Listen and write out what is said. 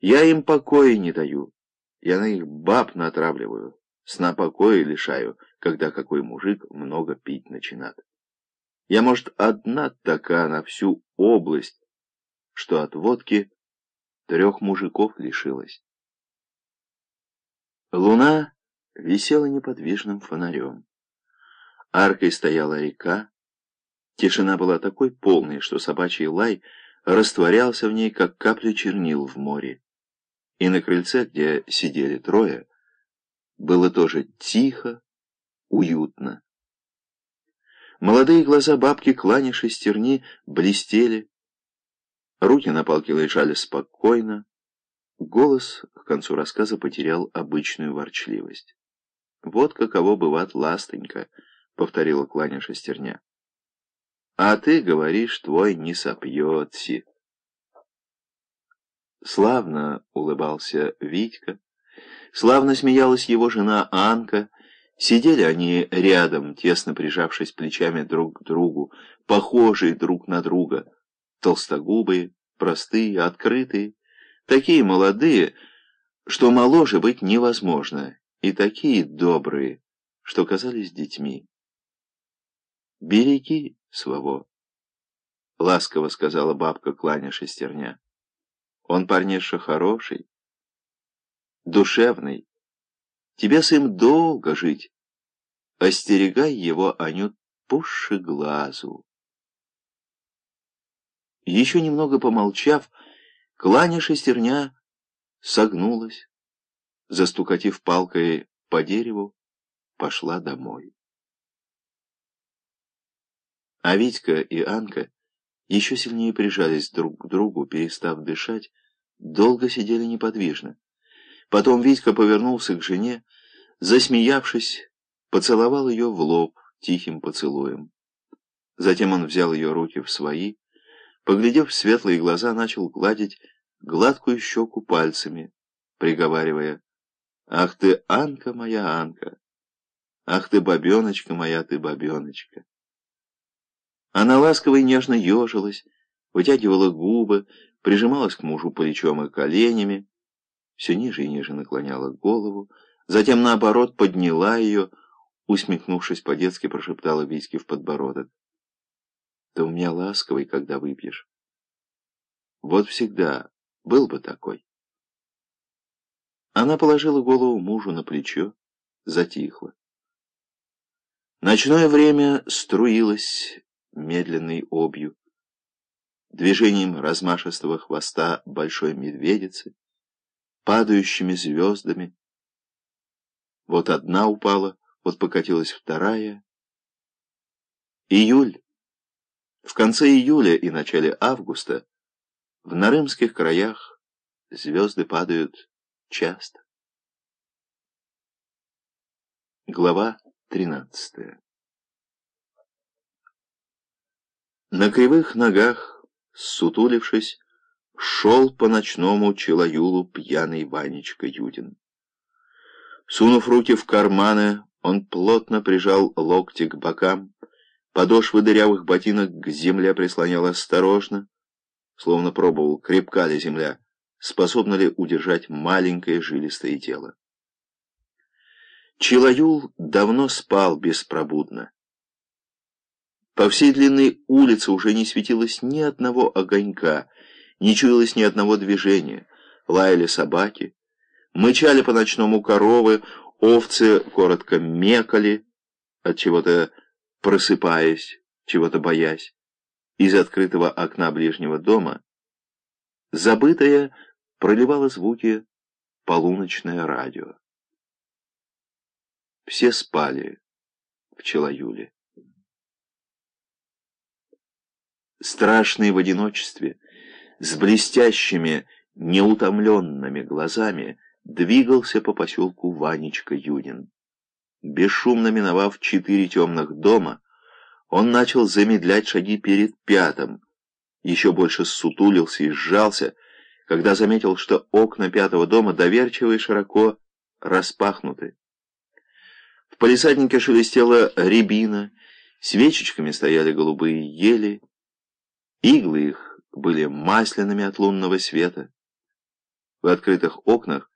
Я им покоя не даю. Я на их баб натравливаю, сна покоя лишаю, когда какой мужик много пить начинает. Я, может, одна такая на всю область, что от водки трех мужиков лишилась. Луна висела неподвижным фонарем. Аркой стояла река. Тишина была такой полной, что собачий лай растворялся в ней, как капля чернил в море. И на крыльце, где сидели трое, было тоже тихо, уютно. Молодые глаза бабки Клани шестерни блестели, руки на палке лежали спокойно, голос к концу рассказа потерял обычную ворчливость. «Вот каково бывает ластонька», — повторила Кланя шестерня. «А ты говоришь, твой не сопьется». Славно улыбался Витька, славно смеялась его жена Анка, Сидели они рядом, тесно прижавшись плечами друг к другу, похожие друг на друга, толстогубые, простые, открытые, такие молодые, что моложе быть невозможно, и такие добрые, что казались детьми. «Береги своего», — ласково сказала бабка, кланя шестерня. «Он парниша хороший, душевный, тебе с им долго жить, остерегай его, Анют, пуще глазу». Еще немного помолчав, кланя шестерня согнулась, застукатив палкой по дереву, пошла домой. А Витька и Анка еще сильнее прижались друг к другу, перестав дышать, долго сидели неподвижно. Потом Витька повернулся к жене, засмеявшись, поцеловал ее в лоб тихим поцелуем. Затем он взял ее руки в свои, поглядев в светлые глаза, начал гладить гладкую щеку пальцами, приговаривая «Ах ты, Анка моя, Анка! Ах ты, бабеночка моя, ты бабеночка!» Она ласково и нежно ежилась, вытягивала губы, прижималась к мужу плечом и коленями, все ниже и ниже наклоняла голову, затем, наоборот, подняла ее, усмехнувшись по-детски, прошептала Витьке в подбородок. «Ты у меня ласковый, когда выпьешь. Вот всегда был бы такой». Она положила голову мужу на плечо, затихла. Ночное время струилось медленной обью, движением размашистого хвоста большой медведицы, падающими звездами. Вот одна упала, вот покатилась вторая. Июль. В конце июля и начале августа в Нарымских краях звезды падают часто. Глава тринадцатая На кривых ногах, сутулившись, шел по ночному челоюлу пьяный Ванечка Юдин. Сунув руки в карманы, он плотно прижал локти к бокам, подошвы дырявых ботинок к земле прислонял осторожно, словно пробовал, крепка ли земля, способна ли удержать маленькое жилистое тело. Челоюл давно спал беспробудно. По всей длинной улице уже не светилось ни одного огонька, не чуялось ни одного движения. Лаяли собаки, мычали по ночному коровы, овцы коротко мекали, от чего-то просыпаясь, чего-то боясь. Из открытого окна ближнего дома забытое проливало звуки полуночное радио. Все спали в Челаюле. Страшный в одиночестве, с блестящими, неутомленными глазами, двигался по поселку Ванечка Юдин. Бесшумно миновав четыре темных дома, он начал замедлять шаги перед пятым, еще больше сутулился и сжался, когда заметил, что окна пятого дома доверчиво и широко распахнуты. В палисаднике шелестела рябина, свечечками стояли голубые ели, Иглы их были масляными от лунного света. В открытых окнах